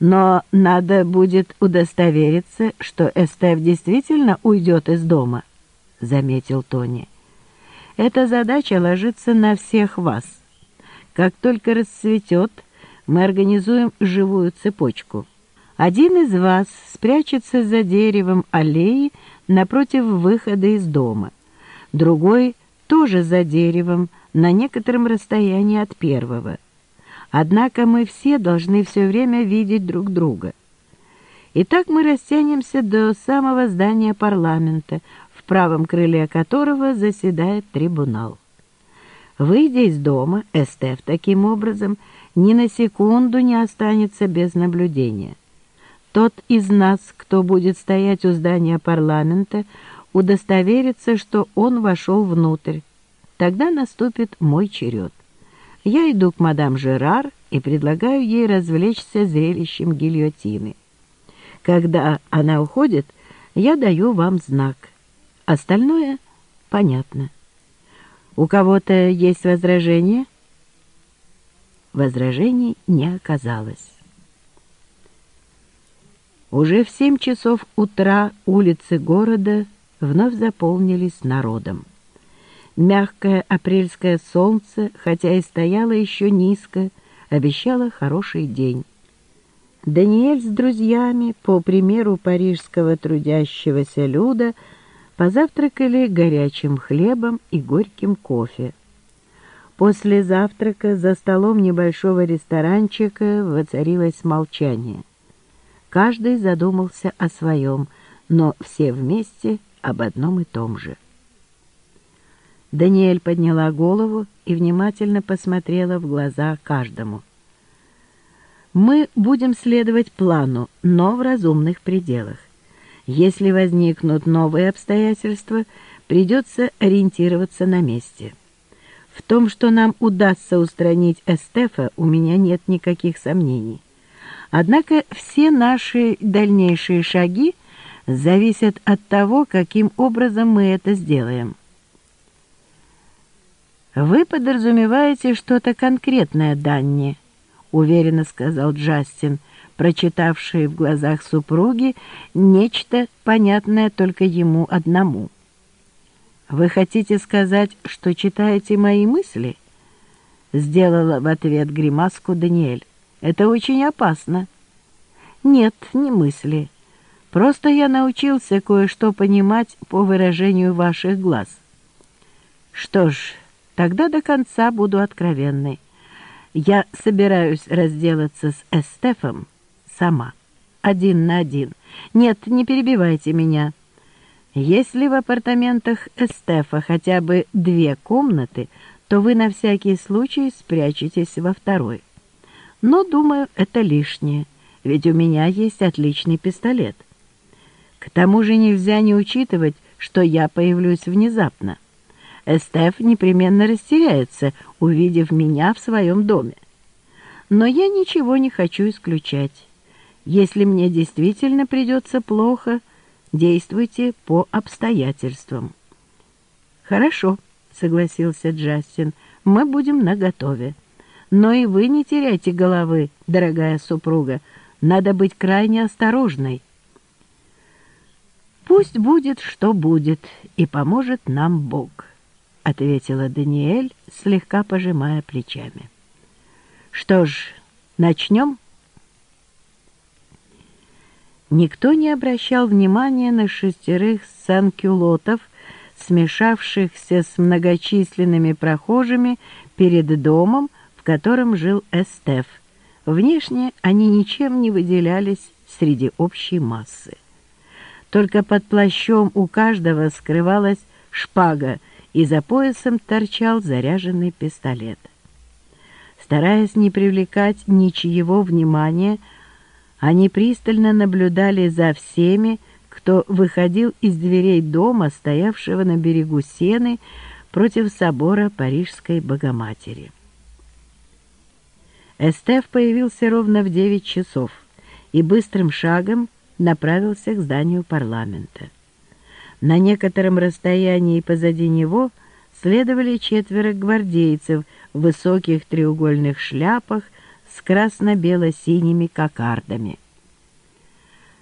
Но надо будет удостовериться, что Эстеф действительно уйдет из дома, — заметил Тони. Эта задача ложится на всех вас. Как только расцветет, мы организуем живую цепочку. Один из вас спрячется за деревом аллеи напротив выхода из дома, другой тоже за деревом на некотором расстоянии от первого. Однако мы все должны все время видеть друг друга. И так мы растянемся до самого здания парламента, в правом крыле которого заседает трибунал. Выйдя из дома, Эстеф таким образом ни на секунду не останется без наблюдения. Тот из нас, кто будет стоять у здания парламента, удостоверится, что он вошел внутрь. Тогда наступит мой черед. Я иду к мадам Жерар и предлагаю ей развлечься зрелищем гильотины. Когда она уходит, я даю вам знак. Остальное понятно. У кого-то есть возражение? Возражений не оказалось. Уже в семь часов утра улицы города вновь заполнились народом. Мягкое апрельское солнце, хотя и стояло еще низко, обещало хороший день. Даниэль с друзьями, по примеру парижского трудящегося люда, позавтракали горячим хлебом и горьким кофе. После завтрака за столом небольшого ресторанчика воцарилось молчание. Каждый задумался о своем, но все вместе об одном и том же. Даниэль подняла голову и внимательно посмотрела в глаза каждому. «Мы будем следовать плану, но в разумных пределах. Если возникнут новые обстоятельства, придется ориентироваться на месте. В том, что нам удастся устранить Эстефа, у меня нет никаких сомнений. Однако все наши дальнейшие шаги зависят от того, каким образом мы это сделаем». «Вы подразумеваете что-то конкретное, Данни», — уверенно сказал Джастин, прочитавший в глазах супруги нечто, понятное только ему одному. «Вы хотите сказать, что читаете мои мысли?» — сделала в ответ гримаску Даниэль. «Это очень опасно». «Нет, не мысли. Просто я научился кое-что понимать по выражению ваших глаз». «Что ж...» Тогда до конца буду откровенной. Я собираюсь разделаться с Эстефом сама, один на один. Нет, не перебивайте меня. Если в апартаментах Эстефа хотя бы две комнаты, то вы на всякий случай спрячетесь во второй. Но, думаю, это лишнее, ведь у меня есть отличный пистолет. К тому же нельзя не учитывать, что я появлюсь внезапно. Эстеф непременно растеряется, увидев меня в своем доме. Но я ничего не хочу исключать. Если мне действительно придется плохо, действуйте по обстоятельствам. «Хорошо», — согласился Джастин, — «мы будем наготове. Но и вы не теряйте головы, дорогая супруга. Надо быть крайне осторожной». «Пусть будет, что будет, и поможет нам Бог». — ответила Даниэль, слегка пожимая плечами. «Что ж, начнем?» Никто не обращал внимания на шестерых санкюлотов, смешавшихся с многочисленными прохожими перед домом, в котором жил Эстеф. Внешне они ничем не выделялись среди общей массы. Только под плащом у каждого скрывалась шпага — и за поясом торчал заряженный пистолет. Стараясь не привлекать ничьего внимания, они пристально наблюдали за всеми, кто выходил из дверей дома, стоявшего на берегу Сены, против собора Парижской Богоматери. Эстеф появился ровно в девять часов и быстрым шагом направился к зданию парламента. На некотором расстоянии позади него следовали четверо гвардейцев в высоких треугольных шляпах с красно-бело-синими кокардами.